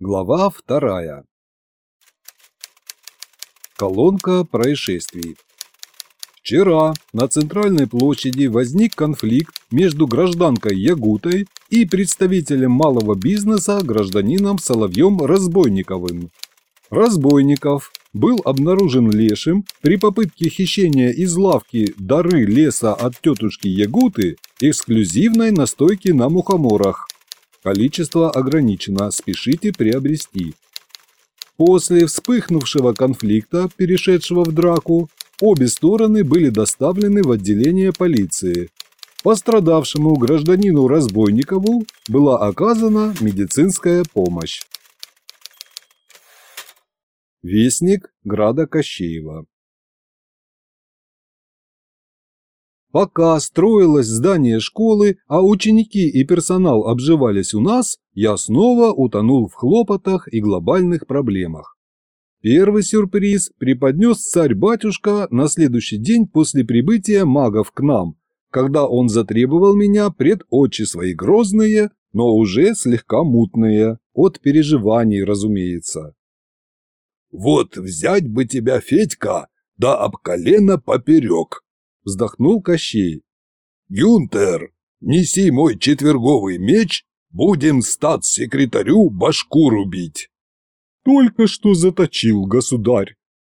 Глава вторая. Колонка происшествий. Вчера на центральной площади возник конфликт между гражданкой Ягутой и представителем малого бизнеса гражданином Соловьем Разбойниковым. Разбойников был обнаружен лешим при попытке хищения из лавки «Дары леса от тетушки Ягуты» эксклюзивной настойки на мухоморах. Количество ограничено, спешите приобрести. После вспыхнувшего конфликта, перешедшего в драку, обе стороны были доставлены в отделение полиции. Пострадавшему гражданину Разбойникову была оказана медицинская помощь. Вестник Града Кощеева Пока строилось здание школы, а ученики и персонал обживались у нас, я снова утонул в хлопотах и глобальных проблемах. Первый сюрприз преподнес царь-батюшка на следующий день после прибытия магов к нам, когда он затребовал меня пред очи свои грозные, но уже слегка мутные, от переживаний, разумеется. «Вот взять бы тебя, Федька, да об колено поперек!» вздохнул Кощей. «Гюнтер, неси мой четверговый меч, будем стат секретарю башку рубить!» «Только что заточил, государь!»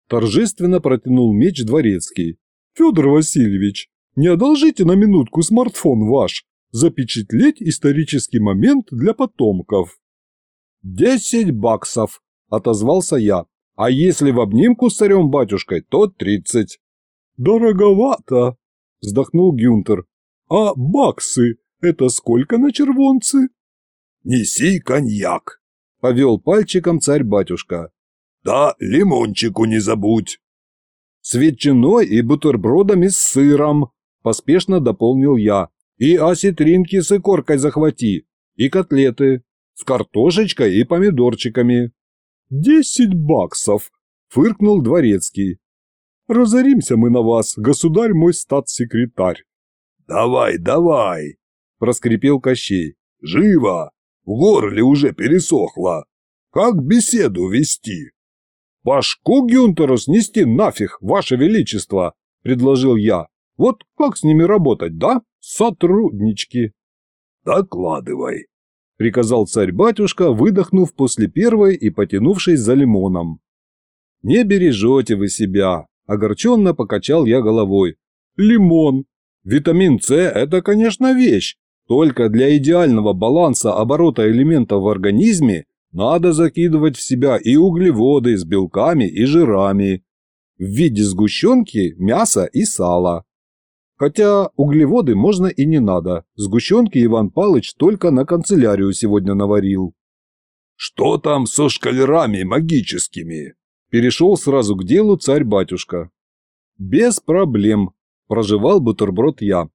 Торжественно протянул меч дворецкий. «Федор Васильевич, не одолжите на минутку смартфон ваш, запечатлеть исторический момент для потомков». «Десять баксов!» – отозвался я. «А если в обнимку с царем-батюшкой, то тридцать». «Дороговато!» – вздохнул Гюнтер. «А баксы – это сколько на червонцы?» «Неси коньяк!» – повел пальчиком царь-батюшка. «Да лимончику не забудь!» «С ветчиной и бутербродами с сыром!» – поспешно дополнил я. «И осетринки с икоркой захвати, и котлеты, с картошечкой и помидорчиками». «Десять баксов!» – фыркнул дворецкий разоримся мы на вас, государь мой стат секретарь. «Давай, давай!» – проскрипел Кощей. «Живо! В горле уже пересохло! Как беседу вести?» «Башку Гюнтеру снести нафиг, ваше величество!» – предложил я. «Вот как с ними работать, да, сотруднички?» «Докладывай», – приказал царь-батюшка, выдохнув после первой и потянувшись за лимоном. «Не бережете вы себя», Огорченно покачал я головой. Лимон. Витамин С – это, конечно, вещь. Только для идеального баланса оборота элементов в организме надо закидывать в себя и углеводы с белками и жирами. В виде сгущенки, мяса и сала. Хотя углеводы можно и не надо. Сгущенки Иван Палыч только на канцелярию сегодня наварил. «Что там со шкалерами магическими?» Перешел сразу к делу царь-батюшка. «Без проблем», – проживал бутерброд я.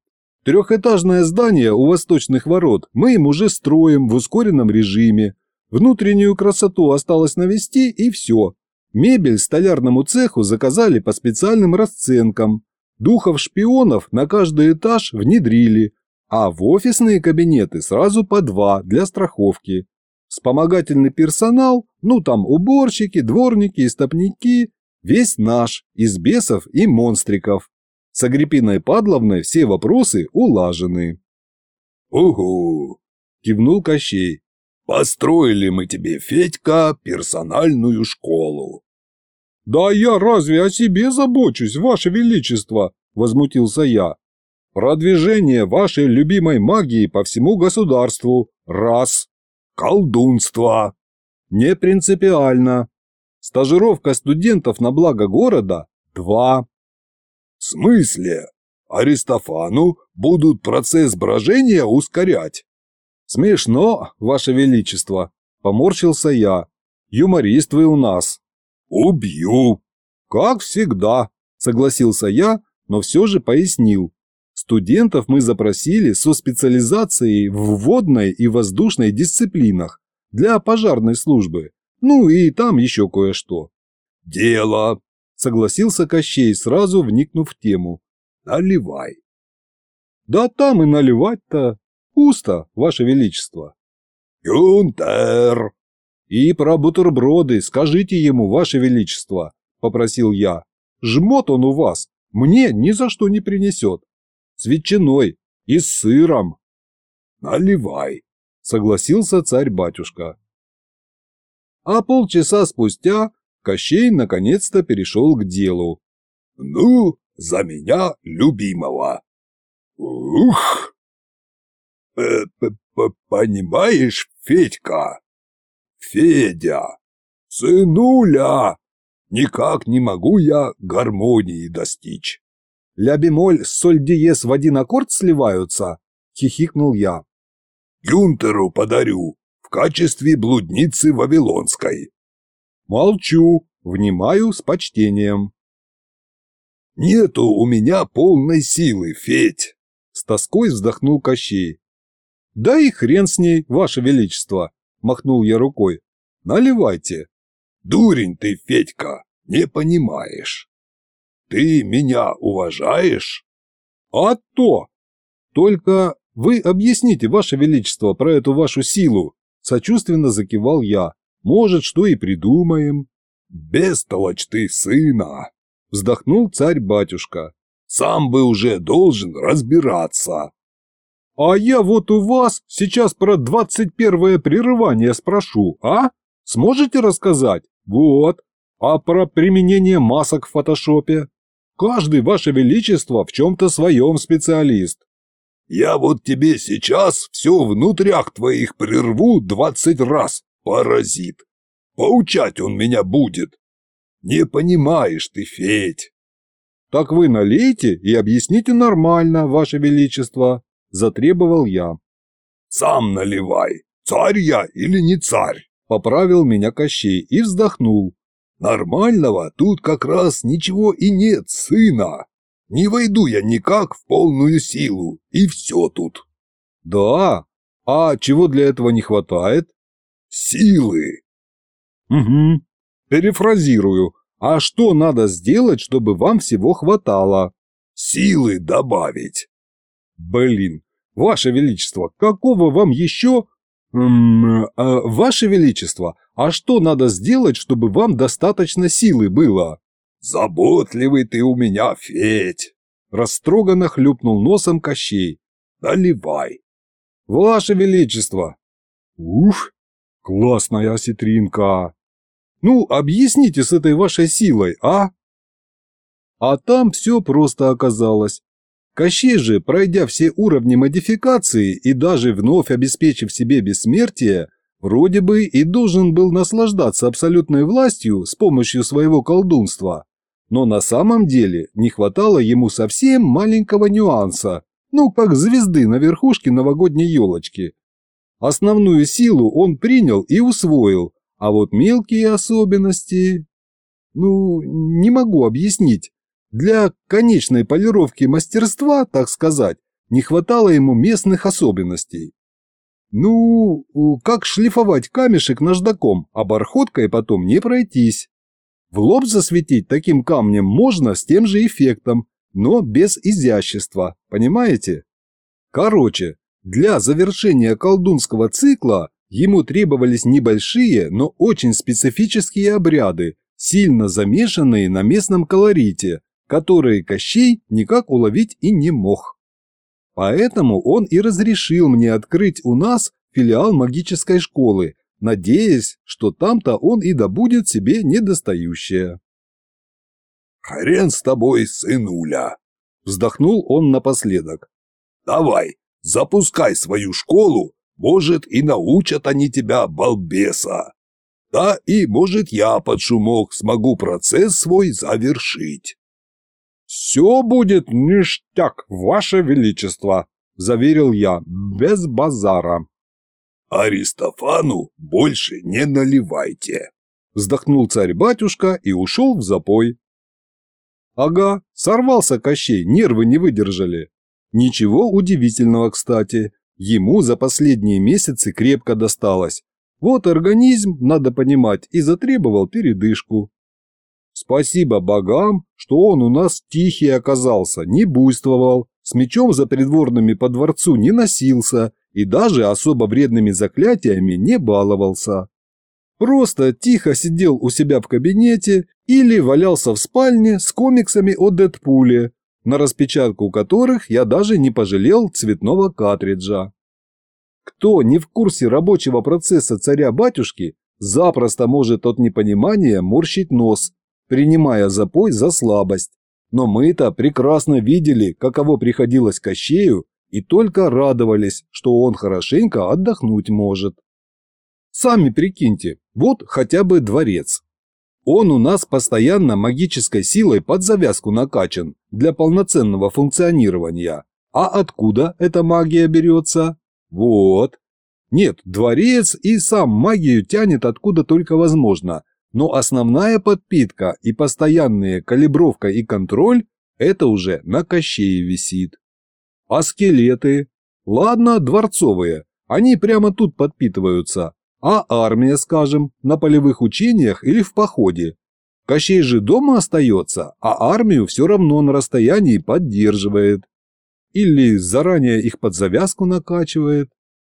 «Трехэтажное здание у восточных ворот мы им уже строим в ускоренном режиме. Внутреннюю красоту осталось навести и все. Мебель столярному цеху заказали по специальным расценкам. Духов-шпионов на каждый этаж внедрили, а в офисные кабинеты сразу по два для страховки. Вспомогательный персонал, ну там уборщики, дворники, и стопники, весь наш, из бесов и монстриков. С Агриппиной Падловной все вопросы улажены. «Угу!» – кивнул Кощей. «Построили мы тебе, Федька, персональную школу». «Да я разве о себе забочусь, Ваше Величество?» – возмутился я. «Продвижение вашей любимой магии по всему государству – раз колдунство. Не принципиально. Стажировка студентов на благо города – два. В смысле? Аристофану будут процесс брожения ускорять? Смешно, Ваше Величество, поморщился я. Юморист вы у нас. Убью. Как всегда, согласился я, но все же пояснил. Студентов мы запросили со специализацией в водной и воздушной дисциплинах для пожарной службы, ну и там еще кое-что. «Дело!» – согласился Кощей, сразу вникнув в тему. «Наливай!» «Да там и наливать-то пусто, Ваше Величество!» Юнтер. «И про бутерброды скажите ему, Ваше Величество!» – попросил я. «Жмот он у вас, мне ни за что не принесет!» с ветчиной и с сыром. «Наливай», – согласился царь-батюшка. А полчаса спустя Кощей наконец-то перешел к делу. «Ну, за меня любимого!» «Ух!» э, «Понимаешь, Федька?» «Федя! Сынуля! Никак не могу я гармонии достичь!» ля-бемоль, соль-диез в один аккорд сливаются?» – хихикнул я. «Гюнтеру подарю в качестве блудницы Вавилонской». «Молчу, внимаю с почтением». «Нету у меня полной силы, Федь!» – с тоской вздохнул Кощей. «Да и хрен с ней, ваше величество!» – махнул я рукой. «Наливайте!» «Дурень ты, Федька, не понимаешь!» Ты меня уважаешь? А то! Только вы объясните, Ваше Величество, про эту вашу силу. Сочувственно закивал я. Может, что и придумаем. Бестолочь ты, сына! Вздохнул царь-батюшка. Сам бы уже должен разбираться. А я вот у вас сейчас про двадцать первое прерывание спрошу, а? Сможете рассказать? Вот. А про применение масок в фотошопе? Каждый, Ваше Величество, в чем-то своем специалист. Я вот тебе сейчас все внутрях твоих прерву двадцать раз, паразит. Поучать он меня будет. Не понимаешь ты, Федь. Так вы налейте и объясните нормально, Ваше Величество, затребовал я. Сам наливай, царь я или не царь, поправил меня Кощей и вздохнул, Нормального тут как раз ничего и нет, сына. Не войду я никак в полную силу, и все тут. Да? А чего для этого не хватает? Силы. Угу. Перефразирую. А что надо сделать, чтобы вам всего хватало? Силы добавить. Блин, Ваше Величество, какого вам еще... М -м -м, э, Ваше Величество, а что надо сделать, чтобы вам достаточно силы было? Заботливый ты у меня, Федь! Растроганно хлюпнул носом Кощей. Наливай! Ваше Величество! Уф! Классная осетринка! Ну, объясните с этой вашей силой, а? А там все просто оказалось. Кощей же, пройдя все уровни модификации и даже вновь обеспечив себе бессмертие, Вроде бы и должен был наслаждаться абсолютной властью с помощью своего колдунства, но на самом деле не хватало ему совсем маленького нюанса, ну как звезды на верхушке новогодней елочки. Основную силу он принял и усвоил, а вот мелкие особенности... Ну, не могу объяснить. Для конечной полировки мастерства, так сказать, не хватало ему местных особенностей. Ну, как шлифовать камешек наждаком, а бархоткой потом не пройтись. В лоб засветить таким камнем можно с тем же эффектом, но без изящества, понимаете? Короче, для завершения колдунского цикла ему требовались небольшие, но очень специфические обряды, сильно замешанные на местном колорите, которые Кощей никак уловить и не мог. Поэтому он и разрешил мне открыть у нас филиал магической школы, надеясь, что там-то он и добудет себе недостающее. «Хрен с тобой, сынуля!» – вздохнул он напоследок. «Давай, запускай свою школу, может, и научат они тебя, балбеса. Да и, может, я под шумок смогу процесс свой завершить». «Все будет ништяк, ваше величество», – заверил я, без базара. «Аристофану больше не наливайте», – вздохнул царь-батюшка и ушел в запой. Ага, сорвался Кощей, нервы не выдержали. Ничего удивительного, кстати. Ему за последние месяцы крепко досталось. Вот организм, надо понимать, и затребовал передышку. Спасибо богам, что он у нас тихий оказался, не буйствовал, с мечом за придворными по дворцу не носился и даже особо вредными заклятиями не баловался. Просто тихо сидел у себя в кабинете или валялся в спальне с комиксами о Дэдпуле, на распечатку которых я даже не пожалел цветного картриджа. Кто не в курсе рабочего процесса царя-батюшки, запросто может от непонимания морщить нос принимая запой за слабость. Но мы-то прекрасно видели, каково приходилось Кощею, и только радовались, что он хорошенько отдохнуть может. Сами прикиньте, вот хотя бы дворец. Он у нас постоянно магической силой под завязку накачан для полноценного функционирования. А откуда эта магия берется? Вот. Нет, дворец и сам магию тянет откуда только возможно, но основная подпитка и постоянная калибровка и контроль – это уже на кощее висит. А скелеты? Ладно, дворцовые, они прямо тут подпитываются. А армия, скажем, на полевых учениях или в походе? Кощей же дома остается, а армию все равно на расстоянии поддерживает. Или заранее их под завязку накачивает.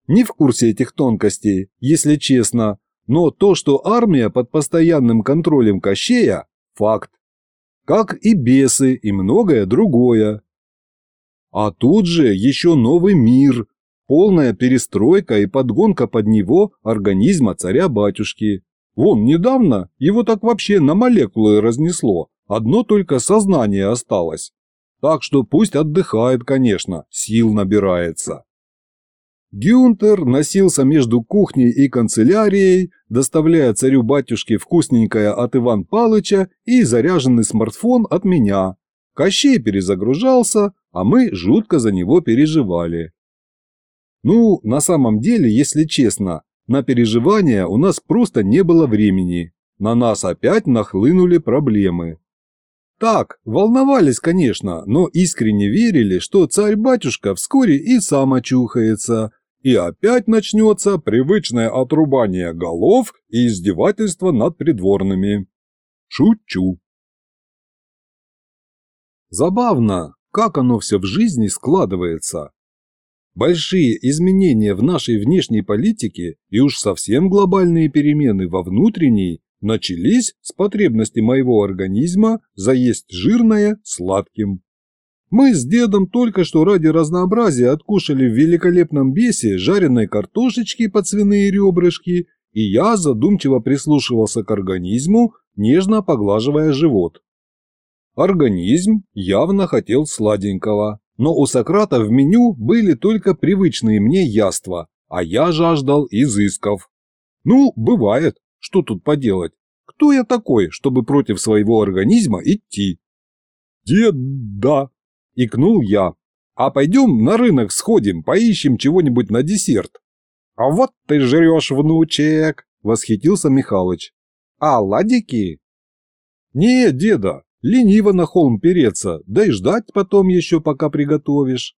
Не в курсе этих тонкостей, если честно, но то, что армия под постоянным контролем Кощея – факт. Как и бесы и многое другое. А тут же еще новый мир, полная перестройка и подгонка под него организма царя-батюшки. Вон, недавно его так вообще на молекулы разнесло, одно только сознание осталось. Так что пусть отдыхает, конечно, сил набирается. Гюнтер носился между кухней и канцелярией, доставляя царю-батюшке вкусненькое от Иван Палыча и заряженный смартфон от меня. Кощей перезагружался, а мы жутко за него переживали. Ну, на самом деле, если честно, на переживания у нас просто не было времени. На нас опять нахлынули проблемы. Так, волновались, конечно, но искренне верили, что царь-батюшка вскоре и сам очухается, и опять начнется привычное отрубание голов и издевательство над придворными. Шучу. Забавно, как оно все в жизни складывается. Большие изменения в нашей внешней политике и уж совсем глобальные перемены во внутренней начались с потребности моего организма заесть жирное сладким. Мы с дедом только что ради разнообразия откушали в великолепном бесе жареной картошечки под свиные ребрышки, и я задумчиво прислушивался к организму, нежно поглаживая живот. Организм явно хотел сладенького, но у Сократа в меню были только привычные мне яства, а я жаждал изысков. Ну, бывает, что тут поделать. Кто я такой, чтобы против своего организма идти? «Деда!» Икнул я. «А пойдем на рынок сходим, поищем чего-нибудь на десерт». «А вот ты жрешь, внучек!» – восхитился Михалыч. «А ладики?» «Не, деда, лениво на холм переться, да и ждать потом еще, пока приготовишь».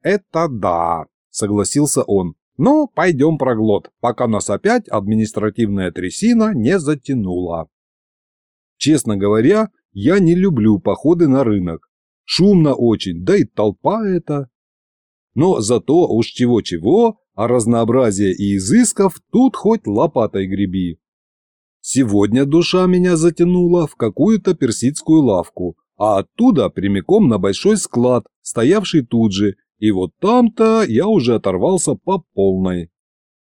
«Это да», – согласился он. «Ну, пойдем проглот, пока нас опять административная трясина не затянула». Честно говоря, я не люблю походы на рынок. Шумно очень, да и толпа эта. Но зато уж чего-чего, а разнообразие и изысков тут хоть лопатой греби. Сегодня душа меня затянула в какую-то персидскую лавку, а оттуда прямиком на большой склад, стоявший тут же, и вот там-то я уже оторвался по полной.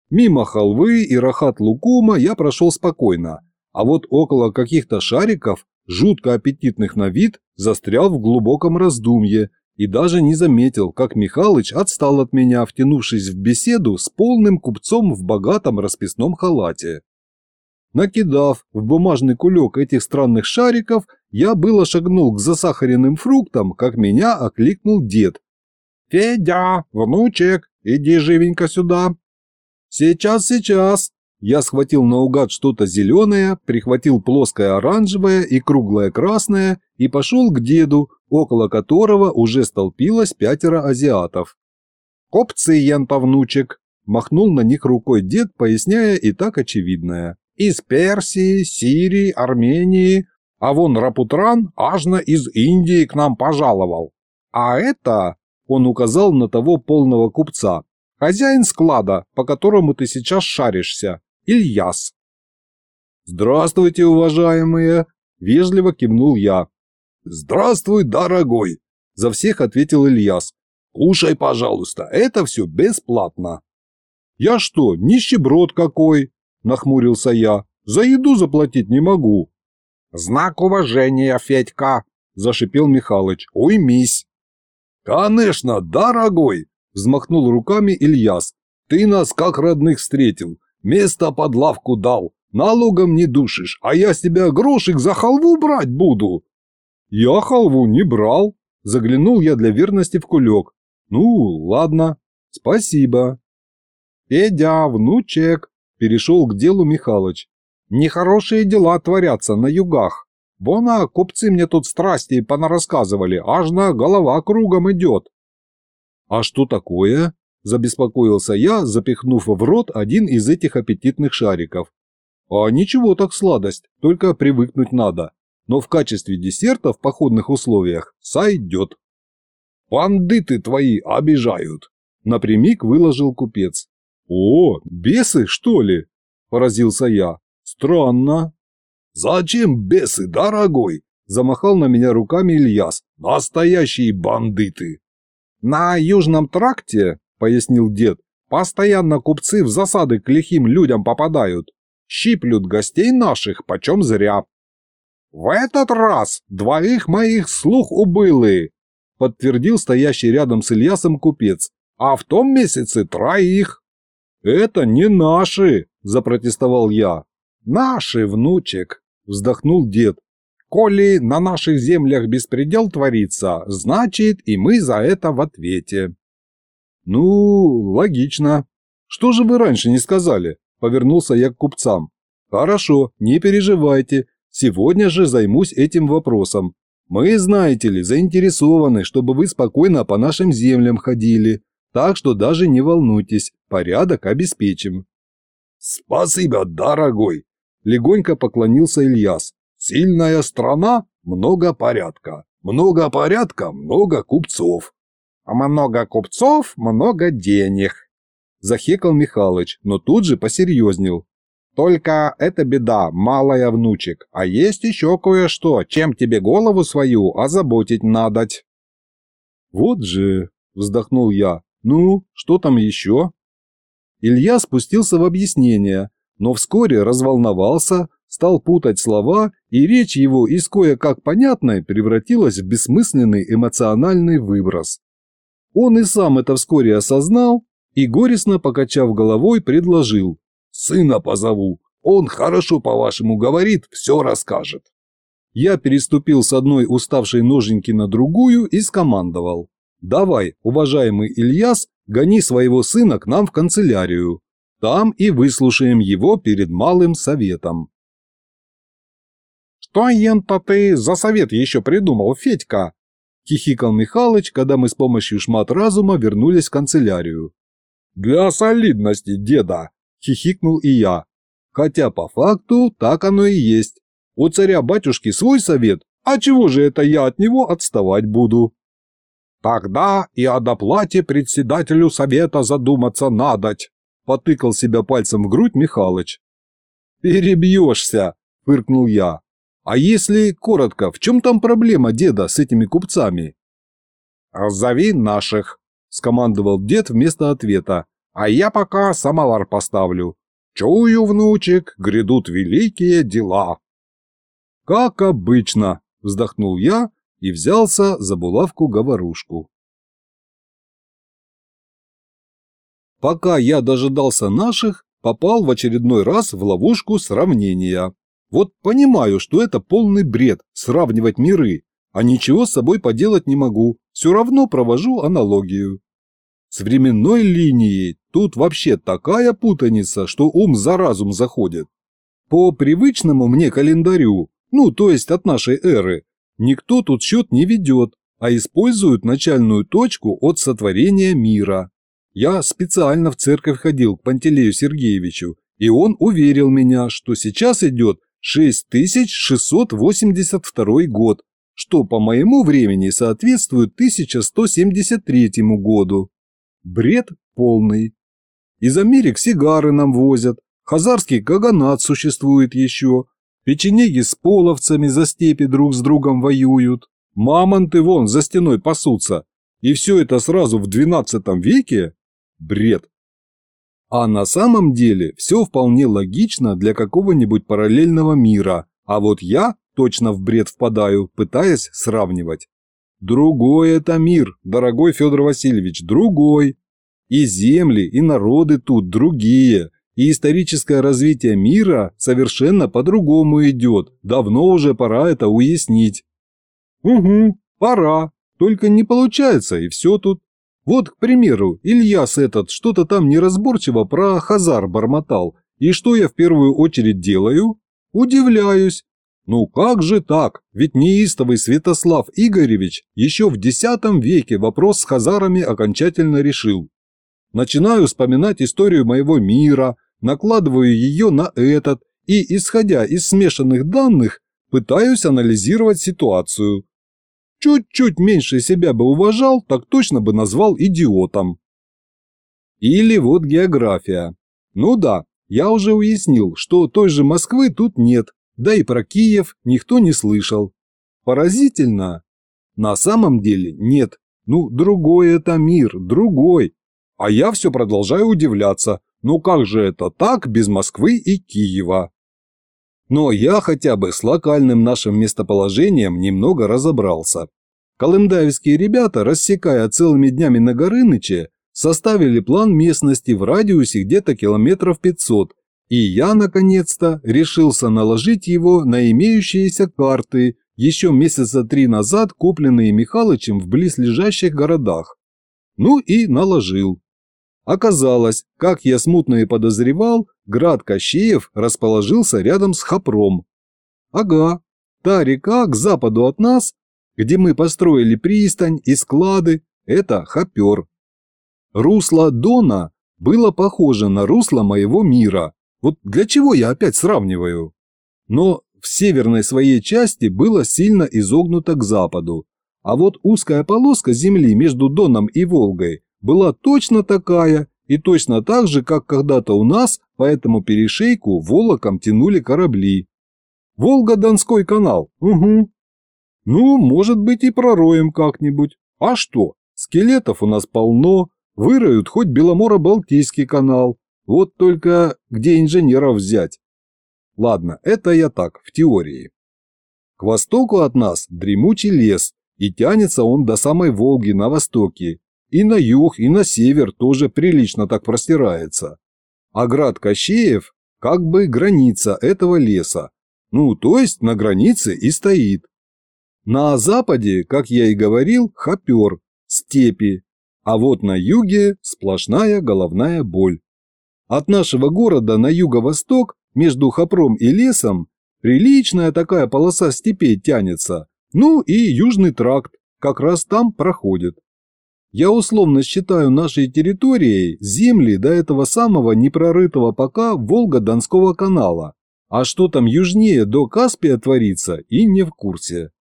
Мимо халвы и рахат лукума я прошел спокойно, а вот около каких-то шариков жутко аппетитных на вид, застрял в глубоком раздумье и даже не заметил, как Михалыч отстал от меня, втянувшись в беседу с полным купцом в богатом расписном халате. Накидав в бумажный кулек этих странных шариков, я было шагнул к засахаренным фруктам, как меня окликнул дед. «Федя, внучек, иди живенько сюда!» «Сейчас, сейчас!» Я схватил наугад что-то зеленое, прихватил плоское оранжевое и круглое красное и пошел к деду, около которого уже столпилось пятеро азиатов. «Копцы, Янповнучек!» – Махнул на них рукой дед, поясняя и так очевидное. «Из Персии, Сирии, Армении, а вон Рапутран ажно из Индии к нам пожаловал. А это...» – он указал на того полного купца. «Хозяин склада, по которому ты сейчас шаришься. Ильяс. «Здравствуйте, уважаемые!» – вежливо кивнул я. «Здравствуй, дорогой!» – за всех ответил Ильяс. «Кушай, пожалуйста, это все бесплатно!» «Я что, нищеброд какой?» – нахмурился я. «За еду заплатить не могу!» «Знак уважения, Федька!» – зашипел Михалыч. «Уймись!» «Конечно, дорогой!» – взмахнул руками Ильяс. «Ты нас как родных встретил. Место под лавку дал. Налогом не душишь, а я с тебя грошек за халву брать буду. Я халву не брал. Заглянул я для верности в кулек. Ну, ладно. Спасибо. Педя, внучек, перешел к делу Михалыч. Нехорошие дела творятся на югах. Вон, а купцы мне тут страсти понарассказывали, аж на голова кругом идет. А что такое? – забеспокоился я, запихнув в рот один из этих аппетитных шариков. «А ничего так сладость, только привыкнуть надо. Но в качестве десерта в походных условиях сойдет». «Пандиты твои обижают», – напрямик выложил купец. «О, бесы, что ли?» – поразился я. «Странно». «Зачем бесы, дорогой?» – замахал на меня руками Ильяс. «Настоящие бандиты!» «На Южном тракте», пояснил дед. «Постоянно купцы в засады к лихим людям попадают. Щиплют гостей наших, почем зря». «В этот раз двоих моих слух убылы», — подтвердил стоящий рядом с Ильясом купец. «А в том месяце троих». «Это не наши», — запротестовал я. «Наши, внучек», — вздохнул дед. «Коли на наших землях беспредел творится, значит, и мы за это в ответе». «Ну, логично. Что же вы раньше не сказали?» – повернулся я к купцам. «Хорошо, не переживайте. Сегодня же займусь этим вопросом. Мы, знаете ли, заинтересованы, чтобы вы спокойно по нашим землям ходили. Так что даже не волнуйтесь, порядок обеспечим». «Спасибо, дорогой!» – легонько поклонился Ильяс. «Сильная страна, много порядка. Много порядка, много купцов. А «Много купцов, много денег», – захекал Михалыч, но тут же посерьезнел. «Только это беда, малая внучек, а есть еще кое-что, чем тебе голову свою озаботить надоть». «Вот же», – вздохнул я, – «ну, что там еще?» Илья спустился в объяснение, но вскоре разволновался, стал путать слова, и речь его из кое-как понятной превратилась в бессмысленный эмоциональный выброс. Он и сам это вскоре осознал и, горестно покачав головой, предложил. «Сына позову. Он хорошо по-вашему говорит, все расскажет». Я переступил с одной уставшей ноженьки на другую и скомандовал. «Давай, уважаемый Ильяс, гони своего сына к нам в канцелярию. Там и выслушаем его перед малым советом». «Что, Ента, ты за совет еще придумал, Федька?» Хихикал Михалыч, когда мы с помощью шмат разума вернулись в канцелярию. «Для солидности, деда!» – хихикнул и я. Хотя по факту так оно и есть. У царя-батюшки свой совет, а чего же это я от него отставать буду? Тогда и о доплате председателю совета задуматься надоть, потыкал себя пальцем в грудь Михалыч. Перебьешься, фыркнул я. А если коротко, в чем там проблема деда с этими купцами? «Зови наших», – скомандовал дед вместо ответа, «а я пока самовар поставлю. Чую, внучек, грядут великие дела». «Как обычно», – вздохнул я и взялся за булавку-говорушку. Пока я дожидался наших, попал в очередной раз в ловушку сравнения. Вот понимаю, что это полный бред – сравнивать миры, а ничего с собой поделать не могу, все равно провожу аналогию. С временной линией тут вообще такая путаница, что ум за разум заходит. По привычному мне календарю, ну то есть от нашей эры, никто тут счет не ведет, а используют начальную точку от сотворения мира. Я специально в церковь ходил к Пантелею Сергеевичу, и он уверил меня, что сейчас идет 6682 год, что по моему времени соответствует 1173 году. Бред полный. Из Америк сигары нам возят, хазарский каганат существует еще, печенеги с половцами за степи друг с другом воюют, мамонты вон за стеной пасутся, и все это сразу в 12 веке? Бред. А на самом деле все вполне логично для какого-нибудь параллельного мира, а вот я точно в бред впадаю, пытаясь сравнивать. Другой это мир, дорогой Федор Васильевич, другой. И земли, и народы тут другие, и историческое развитие мира совершенно по-другому идет, давно уже пора это уяснить. Угу, пора, только не получается, и все тут. Вот, к примеру, Ильяс этот что-то там неразборчиво про Хазар бормотал. И что я в первую очередь делаю? Удивляюсь. Ну как же так? Ведь неистовый Святослав Игоревич еще в X веке вопрос с Хазарами окончательно решил. Начинаю вспоминать историю моего мира, накладываю ее на этот и, исходя из смешанных данных, пытаюсь анализировать ситуацию чуть-чуть меньше себя бы уважал, так точно бы назвал идиотом. Или вот география. Ну да, я уже уяснил, что той же Москвы тут нет, да и про Киев никто не слышал. Поразительно. На самом деле нет. Ну, другой это мир, другой. А я все продолжаю удивляться. Ну как же это так без Москвы и Киева? Но я хотя бы с локальным нашим местоположением немного разобрался. Колымдаевские ребята, рассекая целыми днями на Горыныче, составили план местности в радиусе где-то километров 500, и я, наконец-то, решился наложить его на имеющиеся карты, еще месяца три назад купленные Михалычем в близлежащих городах. Ну и наложил. Оказалось, как я смутно и подозревал, град Кощеев расположился рядом с Хопром. Ага, та река к западу от нас, где мы построили пристань и склады, это Хопер. Русло Дона было похоже на русло моего мира. Вот для чего я опять сравниваю? Но в северной своей части было сильно изогнуто к западу, а вот узкая полоска земли между Доном и Волгой была точно такая и точно так же, как когда-то у нас по этому перешейку волоком тянули корабли. Волга-Донской канал, угу. Ну, может быть и пророем как-нибудь. А что, скелетов у нас полно, выроют хоть Беломоро-Балтийский канал. Вот только где инженеров взять? Ладно, это я так, в теории. К востоку от нас дремучий лес, и тянется он до самой Волги на востоке, и на юг, и на север тоже прилично так простирается. А град Кощеев как бы граница этого леса. Ну, то есть на границе и стоит. На западе, как я и говорил, хопер, степи, а вот на юге сплошная головная боль. От нашего города на юго-восток, между хопром и лесом, приличная такая полоса степей тянется, ну и южный тракт, как раз там проходит. Я условно считаю нашей территорией земли до этого самого непрорытого пока Волго-Донского канала, а что там южнее до Каспия творится и не в курсе.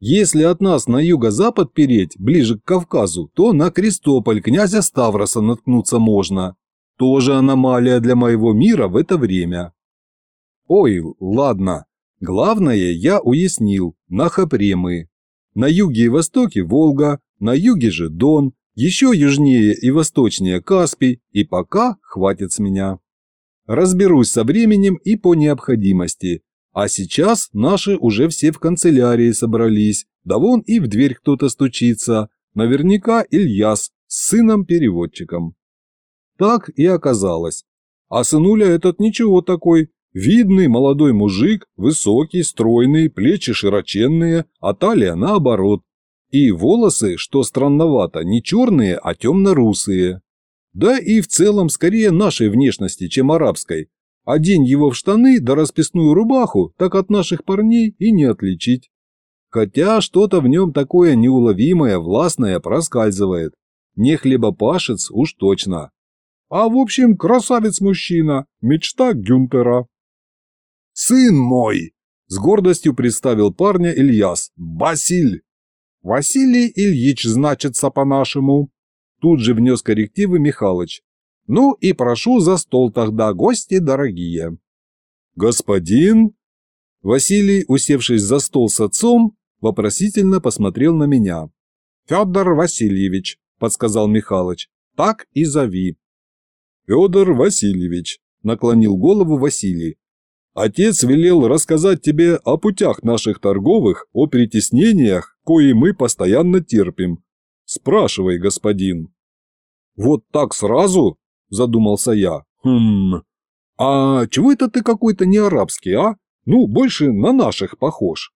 Если от нас на юго-запад переть, ближе к Кавказу, то на Крестополь князя Ставроса наткнуться можно. Тоже аномалия для моего мира в это время. Ой, ладно. Главное я уяснил, на хапремы. На юге и востоке Волга, на юге же Дон, еще южнее и восточнее Каспий, и пока хватит с меня. Разберусь со временем и по необходимости. А сейчас наши уже все в канцелярии собрались, да вон и в дверь кто-то стучится, наверняка Ильяс с сыном-переводчиком. Так и оказалось. А сынуля этот ничего такой, Видный молодой мужик, высокий, стройный, плечи широченные, а талия наоборот, и волосы, что странновато, не черные, а темно-русые. Да и в целом скорее нашей внешности, чем арабской. Одень его в штаны да расписную рубаху, так от наших парней и не отличить. Хотя что-то в нем такое неуловимое, властное проскальзывает. Не хлебопашец уж точно. А в общем, красавец-мужчина, мечта Гюнтера. «Сын мой!» – с гордостью представил парня Ильяс. «Басиль!» «Василий Ильич, значится по-нашему», – тут же внес коррективы Михалыч. «Ну и прошу за стол тогда, гости дорогие». «Господин?» Василий, усевшись за стол с отцом, вопросительно посмотрел на меня. «Федор Васильевич», – подсказал Михалыч, – «так и зови». «Федор Васильевич», – наклонил голову Василий, Отец велел рассказать тебе о путях наших торговых, о притеснениях, кои мы постоянно терпим. Спрашивай, господин». «Вот так сразу?» – задумался я. «Хм... А чего это ты какой-то не арабский, а? Ну, больше на наших похож».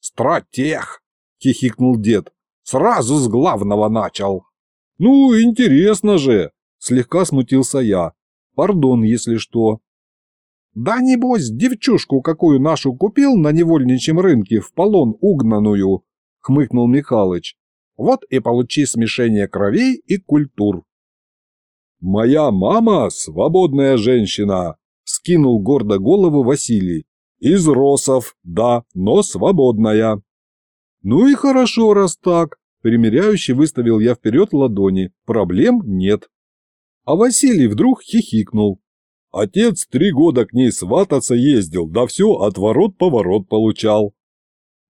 Стратех, – хихикнул дед. «Сразу с главного начал». «Ну, интересно же!» – слегка смутился я. «Пардон, если что». Да небось, девчушку, какую нашу купил на невольничьем рынке, в полон угнанную, хмыкнул Михалыч. Вот и получи смешение кровей и культур. «Моя мама – свободная женщина!» – скинул гордо голову Василий. «Из росов, да, но свободная!» «Ну и хорошо, раз так!» – примеряюще выставил я вперед ладони. «Проблем нет!» А Василий вдруг хихикнул. Отец три года к ней свататься ездил, да все отворот-поворот получал.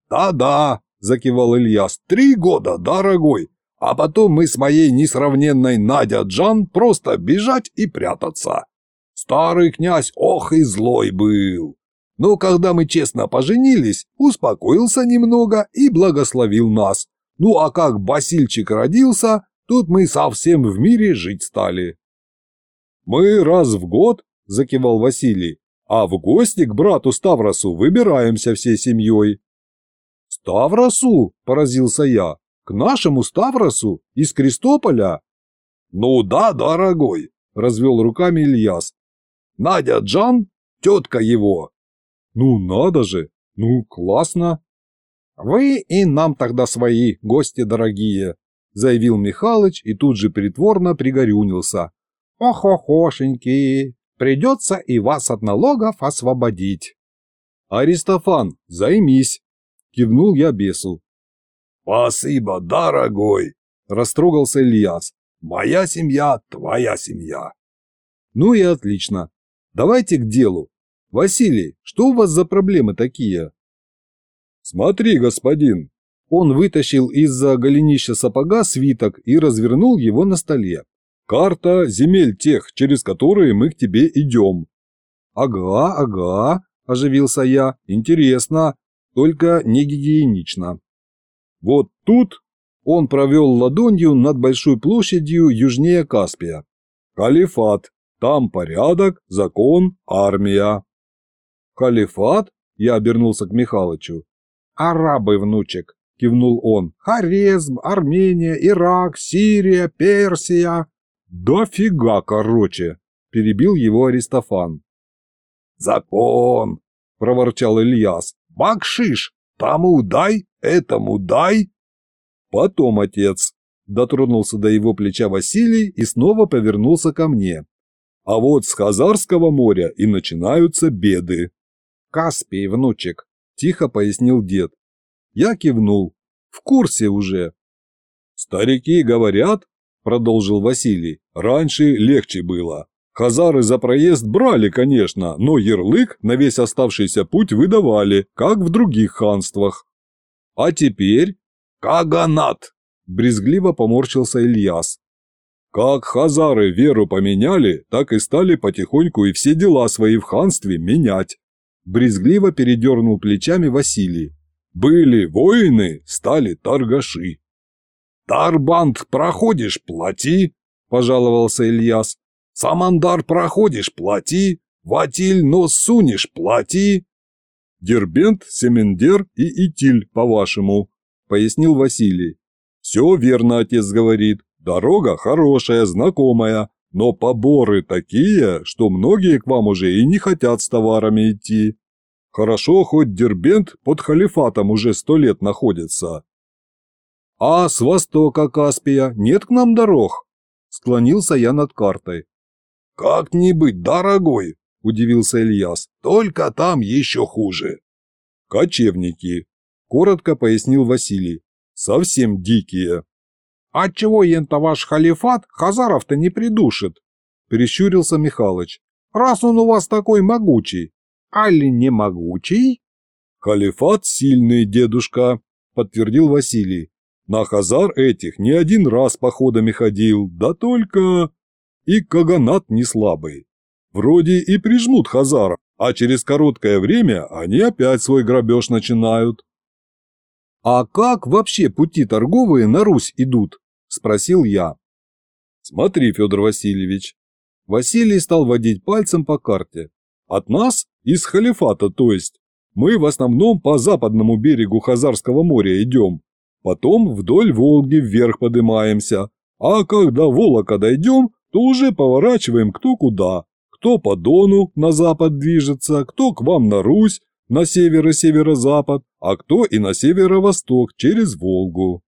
«Да-да», – закивал Ильяс, – «три года, дорогой, а потом мы с моей несравненной Надя Джан просто бежать и прятаться. Старый князь ох и злой был. Но когда мы честно поженились, успокоился немного и благословил нас. Ну а как Басильчик родился, тут мы совсем в мире жить стали. Мы раз в год – закивал Василий. «А в гости к брату Ставросу выбираемся всей семьей». «Ставросу?» – поразился я. «К нашему Ставросу? Из Крестополя?» «Ну да, дорогой», – развел руками Ильяс. «Надя Джан – тетка его». «Ну надо же! Ну классно!» «Вы и нам тогда свои, гости дорогие», – заявил Михалыч и тут же притворно пригорюнился. «Ох-охошеньки!» Придется и вас от налогов освободить. «Аристофан, займись!» – кивнул я бесу. «Спасибо, дорогой!» – растрогался Ильяс. «Моя семья, твоя семья!» «Ну и отлично. Давайте к делу. Василий, что у вас за проблемы такие?» «Смотри, господин!» Он вытащил из-за голенища сапога свиток и развернул его на столе. Карта земель тех, через которые мы к тебе идем». «Ага, ага», – оживился я, – «интересно, только не гигиенично». «Вот тут», – он провел ладонью над большой площадью южнее Каспия. «Халифат, там порядок, закон, армия». «Халифат?» – я обернулся к Михалычу. «Арабы, внучек», – кивнул он. «Хорезм, Армения, Ирак, Сирия, Персия». «Да фига, короче!» – перебил его Аристофан. «Закон!» – проворчал Ильяс. «Бакшиш! Тому дай, этому дай!» «Потом, отец!» – дотронулся до его плеча Василий и снова повернулся ко мне. «А вот с Хазарского моря и начинаются беды!» «Каспий, внучек!» – тихо пояснил дед. Я кивнул. «В курсе уже!» «Старики говорят, продолжил Василий, – «раньше легче было. Хазары за проезд брали, конечно, но ярлык на весь оставшийся путь выдавали, как в других ханствах». «А теперь?» «Каганат!» – брезгливо поморщился Ильяс. «Как хазары веру поменяли, так и стали потихоньку и все дела свои в ханстве менять». Брезгливо передернул плечами Василий. «Были воины, стали торгаши». Дарбант проходишь, плати», – пожаловался Ильяс. «Самандар проходишь, плати. Ватиль нос сунешь, плати». «Дербент, Семендер и Итиль, по-вашему», – пояснил Василий. «Все верно, отец говорит. Дорога хорошая, знакомая, но поборы такие, что многие к вам уже и не хотят с товарами идти. Хорошо, хоть Дербент под халифатом уже сто лет находится, «А с востока Каспия нет к нам дорог?» – склонился я над картой. «Как не быть, дорогой!» – удивился Ильяс. «Только там еще хуже!» «Кочевники!» – коротко пояснил Василий. «Совсем дикие!» «А чего ента ваш халифат хазаров-то не придушит?» – прищурился Михалыч. «Раз он у вас такой могучий!» «Али не могучий?» «Халифат сильный, дедушка!» – подтвердил Василий. На хазар этих не один раз походами ходил, да только... И каганат не слабый. Вроде и прижмут хазар, а через короткое время они опять свой грабеж начинают. «А как вообще пути торговые на Русь идут?» – спросил я. «Смотри, Федор Васильевич». Василий стал водить пальцем по карте. «От нас, из халифата, то есть, мы в основном по западному берегу Хазарского моря идем, потом вдоль Волги вверх поднимаемся, а когда Волока дойдем, то уже поворачиваем кто куда, кто по Дону на запад движется, кто к вам на Русь, на север и северо-запад, а кто и на северо-восток через Волгу.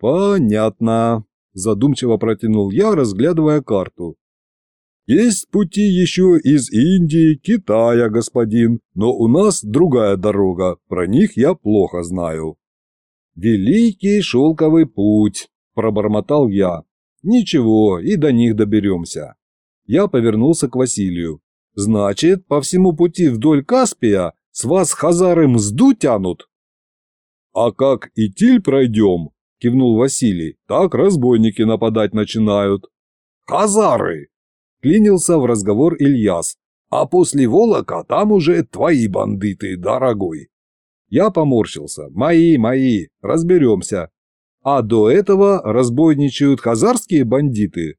Понятно, задумчиво протянул я, разглядывая карту. Есть пути еще из Индии, Китая, господин, но у нас другая дорога, про них я плохо знаю. «Великий шелковый путь», – пробормотал я. «Ничего, и до них доберемся». Я повернулся к Василию. «Значит, по всему пути вдоль Каспия с вас хазары мзду тянут?» «А как и Тиль пройдем?» – кивнул Василий. «Так разбойники нападать начинают». «Хазары!» – клинился в разговор Ильяс. «А после Волока там уже твои бандиты, дорогой». Я поморщился. «Мои, мои, разберемся. А до этого разбойничают хазарские бандиты».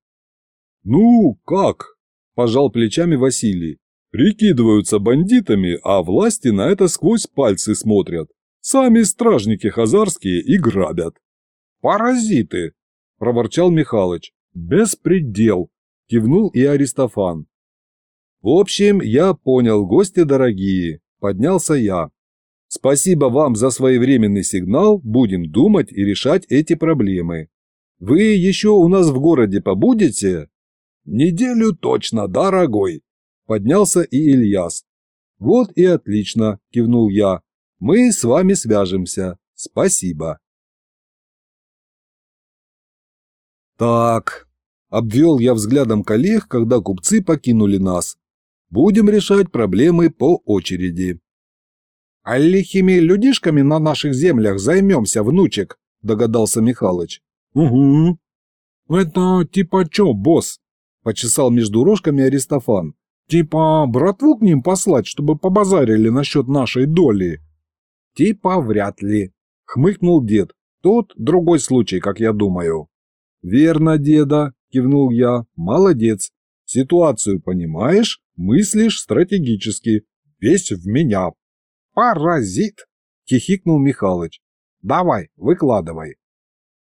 «Ну, как?» – пожал плечами Василий. «Прикидываются бандитами, а власти на это сквозь пальцы смотрят. Сами стражники хазарские и грабят». «Паразиты!» – проворчал Михалыч. «Беспредел!» – кивнул и Аристофан. «В общем, я понял, гости дорогие», – поднялся я. Спасибо вам за своевременный сигнал, будем думать и решать эти проблемы. Вы еще у нас в городе побудете? Неделю точно, дорогой. Поднялся и Ильяс. Вот и отлично, кивнул я. Мы с вами свяжемся. Спасибо. Так, обвел я взглядом коллег, когда купцы покинули нас. Будем решать проблемы по очереди. «А лихими людишками на наших землях займемся, внучек», – догадался Михалыч. «Угу». «Это типа чё, босс?» – почесал между рожками Аристофан. «Типа братву к ним послать, чтобы побазарили насчет нашей доли?» «Типа вряд ли», – хмыкнул дед. Тут другой случай, как я думаю». «Верно, деда», – кивнул я. «Молодец. Ситуацию понимаешь, мыслишь стратегически. Весь в меня». «Паразит!» — хихикнул Михалыч. «Давай, выкладывай!»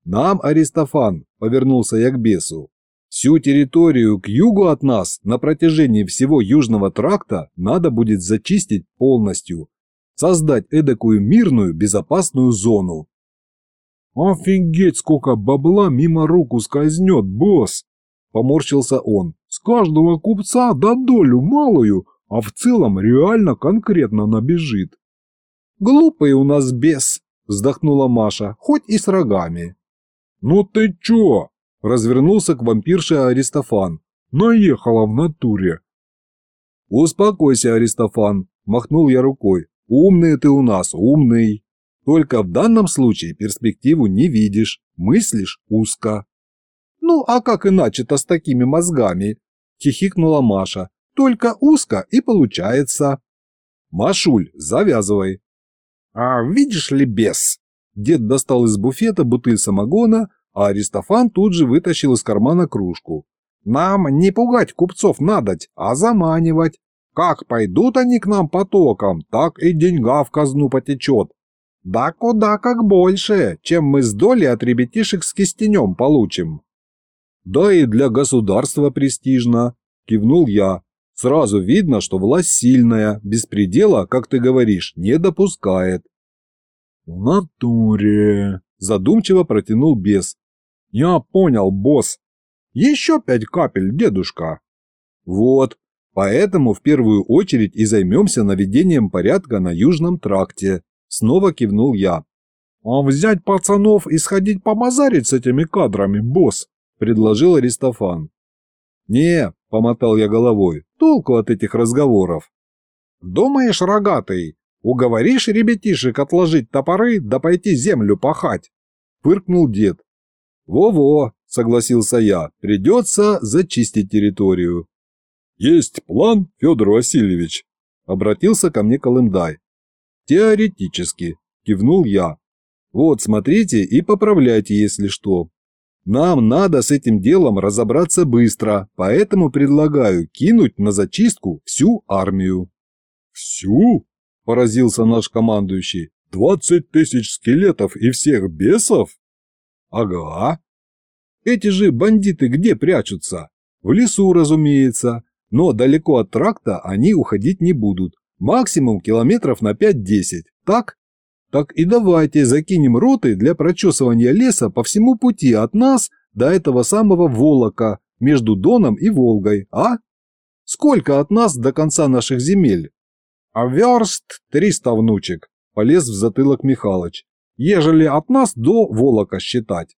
«Нам, Аристофан!» — повернулся я к бесу. «Всю территорию к югу от нас на протяжении всего Южного тракта надо будет зачистить полностью, создать эдакую мирную безопасную зону». «Офигеть, сколько бабла мимо рук ускользнет, босс!» — поморщился он. «С каждого купца до долю малую а в целом реально конкретно набежит. «Глупый у нас бес», – вздохнула Маша, – «хоть и с рогами». «Ну ты чё?» – развернулся к вампирше Аристофан. «Наехала в натуре». «Успокойся, Аристофан», – махнул я рукой. «Умный ты у нас, умный. Только в данном случае перспективу не видишь, мыслишь узко». «Ну а как иначе-то с такими мозгами?» – хихикнула Маша. Только узко и получается. Машуль, завязывай. А видишь ли, бес? Дед достал из буфета бутыль самогона, а Аристофан тут же вытащил из кармана кружку. Нам не пугать купцов надоть, а заманивать. Как пойдут они к нам потоком, так и деньга в казну потечет. Да куда как больше, чем мы с доли от ребятишек с кистенем получим. Да и для государства престижно, кивнул я, Сразу видно, что власть сильная, беспредела, как ты говоришь, не допускает. В натуре, задумчиво протянул бес. Я понял, босс. Еще пять капель, дедушка. Вот, поэтому в первую очередь и займемся наведением порядка на Южном тракте. Снова кивнул я. «А взять пацанов и сходить помазарить с этими кадрами, босс?» – предложил Аристофан. «Не», – помотал я головой, толку от этих разговоров? Думаешь, рогатый, уговоришь ребятишек отложить топоры да пойти землю пахать? Пыркнул дед. Во-во, согласился я, придется зачистить территорию. Есть план, Федор Васильевич, обратился ко мне Колымдай. Теоретически, кивнул я. Вот, смотрите и поправляйте, если что. Нам надо с этим делом разобраться быстро, поэтому предлагаю кинуть на зачистку всю армию». «Всю?» – поразился наш командующий. «Двадцать тысяч скелетов и всех бесов?» «Ага». «Эти же бандиты где прячутся?» «В лесу, разумеется. Но далеко от тракта они уходить не будут. Максимум километров на 5-10. Так?» Так и давайте закинем роты для прочесывания леса по всему пути от нас до этого самого Волока, между Доном и Волгой, а? Сколько от нас до конца наших земель? А верст триста внучек, полез в затылок Михалыч, ежели от нас до Волока считать.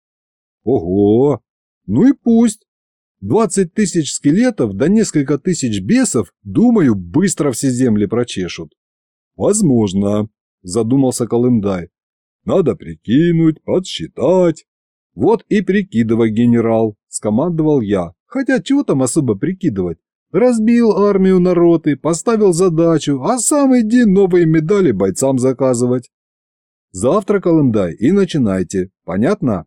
Ого! Ну и пусть. Двадцать тысяч скелетов да несколько тысяч бесов, думаю, быстро все земли прочешут. Возможно, – задумался Колымдай. «Надо прикинуть, подсчитать». «Вот и прикидывай, генерал», – скомандовал я. «Хотя чего там особо прикидывать? Разбил армию на роты, поставил задачу, а сам иди новые медали бойцам заказывать». «Завтра, Колымдай, и начинайте. Понятно?»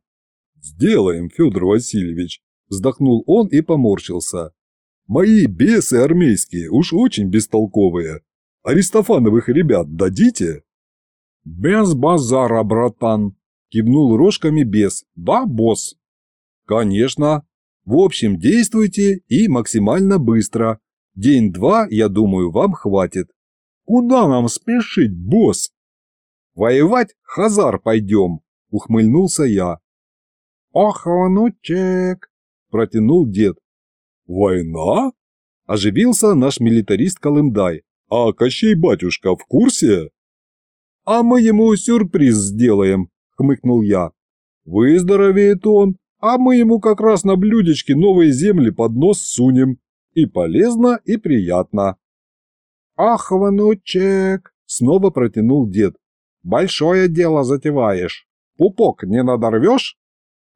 «Сделаем, Федор Васильевич», – вздохнул он и поморщился. «Мои бесы армейские уж очень бестолковые. Аристофановых ребят дадите?» «Без базара, братан!» – кивнул рожками бес. «Да, босс?» «Конечно. В общем, действуйте и максимально быстро. День-два, я думаю, вам хватит». «Куда нам спешить, босс?» «Воевать Хазар пойдем», – ухмыльнулся я. «Ох, внучек!» – протянул дед. «Война?» – оживился наш милитарист Колымдай. «А Кощей батюшка в курсе?» «А мы ему сюрприз сделаем», – хмыкнул я. «Выздоровеет он, а мы ему как раз на блюдечке новые земли под нос сунем. И полезно, и приятно». «Ах, внучек!» – снова протянул дед. «Большое дело затеваешь. Пупок не надорвешь?»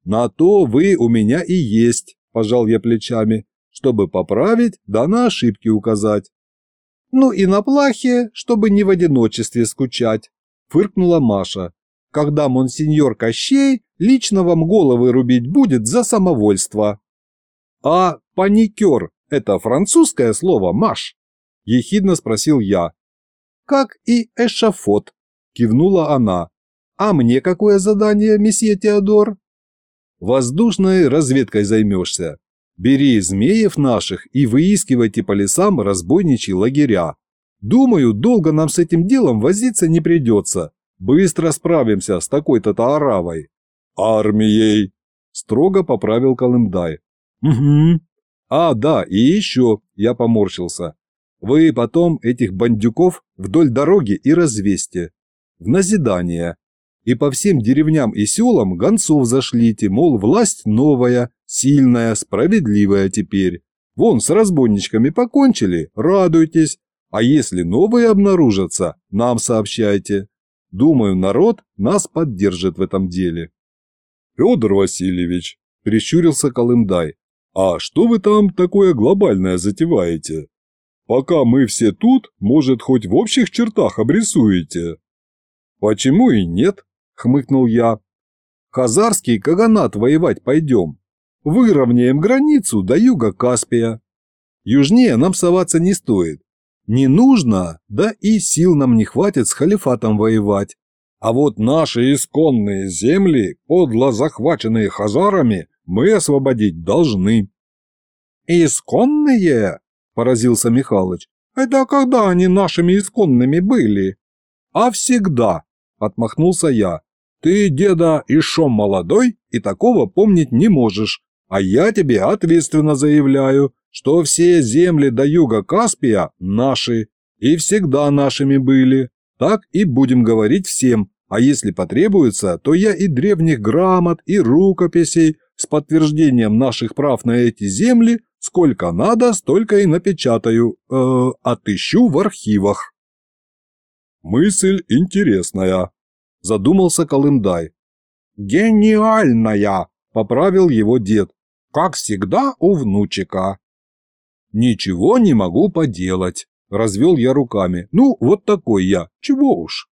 «На то вы у меня и есть», – пожал я плечами, чтобы поправить да на ошибки указать. «Ну и на плахе, чтобы не в одиночестве скучать», — фыркнула Маша. «Когда монсеньор Кощей лично вам головы рубить будет за самовольство». «А паникер — это французское слово, Маш?» — ехидно спросил я. «Как и эшафот», — кивнула она. «А мне какое задание, месье Теодор?» «Воздушной разведкой займешься. Бери змеев наших и выискивайте по лесам разбойничьи лагеря. Думаю, долго нам с этим делом возиться не придется. Быстро справимся с такой-то таоравой. Армией, строго поправил Колымдай. Угу. А, да, и еще, я поморщился. Вы потом этих бандюков вдоль дороги и развесьте. В назидание. И по всем деревням и селам гонцов зашлите, мол, власть новая, сильная, справедливая теперь. Вон, с разбойничками покончили, радуйтесь, а если новые обнаружатся, нам сообщайте. Думаю, народ нас поддержит в этом деле. Федор Васильевич, прищурился Колымдай, а что вы там такое глобальное затеваете? Пока мы все тут, может, хоть в общих чертах обрисуете? Почему и нет, хмыкнул я. Хазарский Каганат воевать пойдем. Выровняем границу до юга Каспия. Южнее нам соваться не стоит. Не нужно, да и сил нам не хватит с халифатом воевать. А вот наши исконные земли, подло захваченные хазарами, мы освободить должны». «Исконные?» – поразился Михалыч. «Это когда они нашими исконными были?» «А всегда», – отмахнулся я. «Ты, деда, еще молодой и такого помнить не можешь, а я тебе ответственно заявляю, что все земли до юга Каспия наши и всегда нашими были. Так и будем говорить всем, а если потребуется, то я и древних грамот, и рукописей с подтверждением наших прав на эти земли, сколько надо, столько и напечатаю, э, отыщу в архивах. Мысль интересная, задумался Колымдай. Гениальная, поправил его дед, как всегда у внучика. «Ничего не могу поделать», – развел я руками. «Ну, вот такой я, чего уж».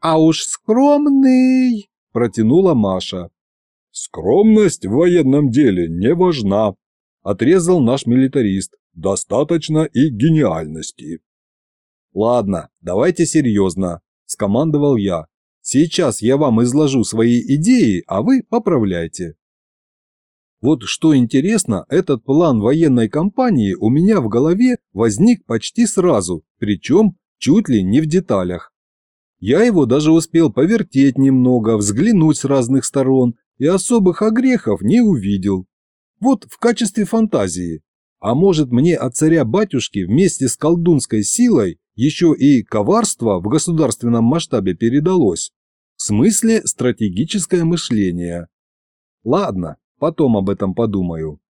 «А уж скромный», – протянула Маша. «Скромность в военном деле не важна», – отрезал наш милитарист. «Достаточно и гениальности». «Ладно, давайте серьезно», – скомандовал я. «Сейчас я вам изложу свои идеи, а вы поправляйте. Вот что интересно, этот план военной кампании у меня в голове возник почти сразу, причем чуть ли не в деталях. Я его даже успел повертеть немного, взглянуть с разных сторон и особых огрехов не увидел. Вот в качестве фантазии. А может мне от царя-батюшки вместе с колдунской силой еще и коварство в государственном масштабе передалось? В смысле стратегическое мышление. Ладно, Потом об этом подумаю.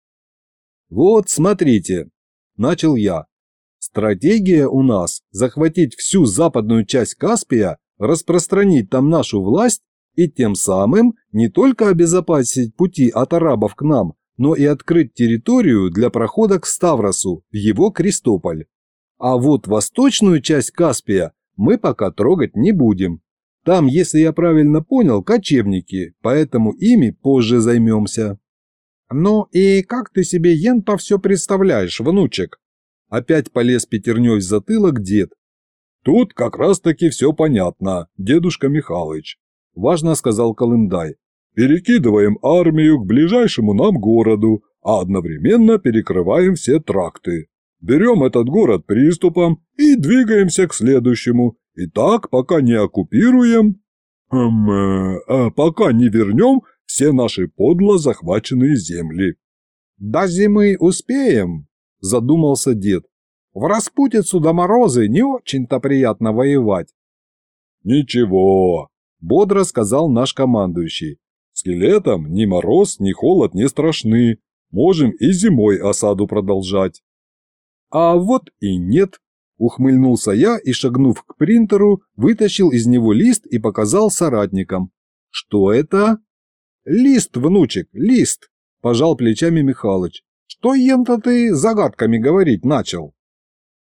«Вот, смотрите», – начал я. «Стратегия у нас – захватить всю западную часть Каспия, распространить там нашу власть и тем самым не только обезопасить пути от арабов к нам, но и открыть территорию для прохода к Ставросу, в его Крестополь. А вот восточную часть Каспия мы пока трогать не будем. Там, если я правильно понял, кочевники, поэтому ими позже займемся. Ну и как ты себе, Йента, все представляешь, внучек? Опять полез пятерней в затылок дед. Тут как раз-таки все понятно, дедушка Михалыч. Важно сказал Колымдай. Перекидываем армию к ближайшему нам городу, а одновременно перекрываем все тракты. Берем этот город приступом и двигаемся к следующему. И так, пока не оккупируем... Эм, э, а пока не вернем все наши подло захваченные земли. «До зимы успеем», – задумался дед. «В распутицу до морозы не очень-то приятно воевать». «Ничего», – бодро сказал наш командующий. «Скелетам ни мороз, ни холод не страшны. Можем и зимой осаду продолжать». «А вот и нет», – ухмыльнулся я и, шагнув к принтеру, вытащил из него лист и показал соратникам. «Что это?» «Лист, внучек, лист!» – пожал плечами Михалыч. «Что, ем-то ты загадками говорить начал?»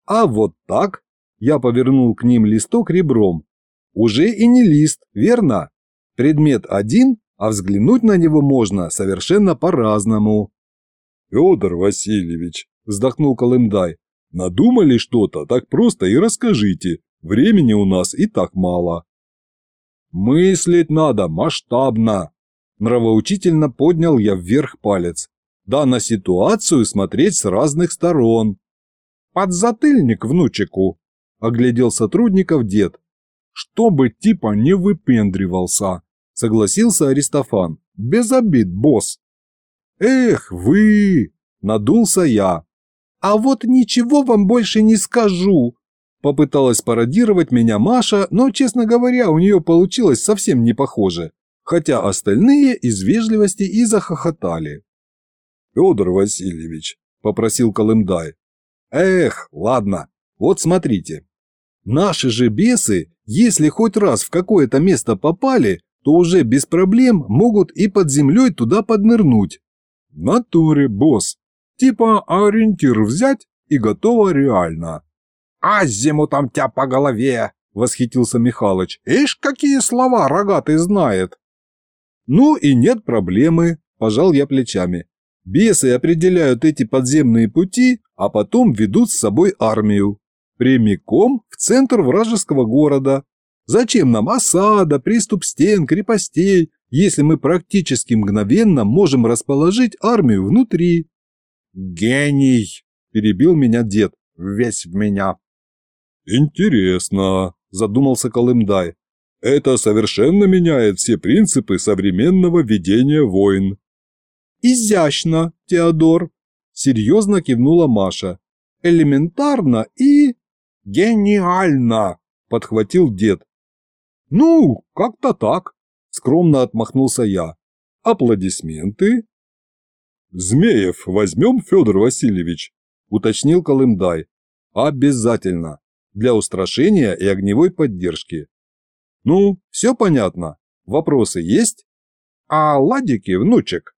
«А вот так?» – я повернул к ним листок ребром. «Уже и не лист, верно? Предмет один, а взглянуть на него можно совершенно по-разному». «Федор Васильевич», – вздохнул Колымдай, – «надумали что-то, так просто и расскажите. Времени у нас и так мало». «Мыслить надо масштабно», Нравоучительно поднял я вверх палец. Да на ситуацию смотреть с разных сторон. Подзатыльник внучеку оглядел сотрудников дед. Чтобы типа не выпендривался, согласился Аристофан. Без обид, босс. Эх, вы! Надулся я. А вот ничего вам больше не скажу, Попыталась пародировать меня Маша, но, честно говоря, у нее получилось совсем не похоже хотя остальные из вежливости и захохотали. «Федор Васильевич», – попросил Колымдай. «Эх, ладно, вот смотрите. Наши же бесы, если хоть раз в какое-то место попали, то уже без проблем могут и под землей туда поднырнуть». Натуре, босс. Типа ориентир взять и готово реально». «А зиму там тебя по голове!» – восхитился Михалыч. «Ишь, какие слова рогатый знает!» Ну и нет проблемы, пожал я плечами. Бесы определяют эти подземные пути, а потом ведут с собой армию. Прямиком в центр вражеского города. Зачем нам осада, приступ стен, крепостей, если мы практически мгновенно можем расположить армию внутри? «Гений!» – перебил меня дед. «Весь в меня!» «Интересно!» – задумался Колымдай. Это совершенно меняет все принципы современного ведения войн. «Изящно, Теодор», – серьезно кивнула Маша. «Элементарно и...» «Гениально!» – подхватил дед. «Ну, как-то так», – скромно отмахнулся я. «Аплодисменты?» «Змеев возьмем, Федор Васильевич», – уточнил Колымдай. «Обязательно. Для устрашения и огневой поддержки. Ну, все понятно. Вопросы есть? А Ладики, внучек,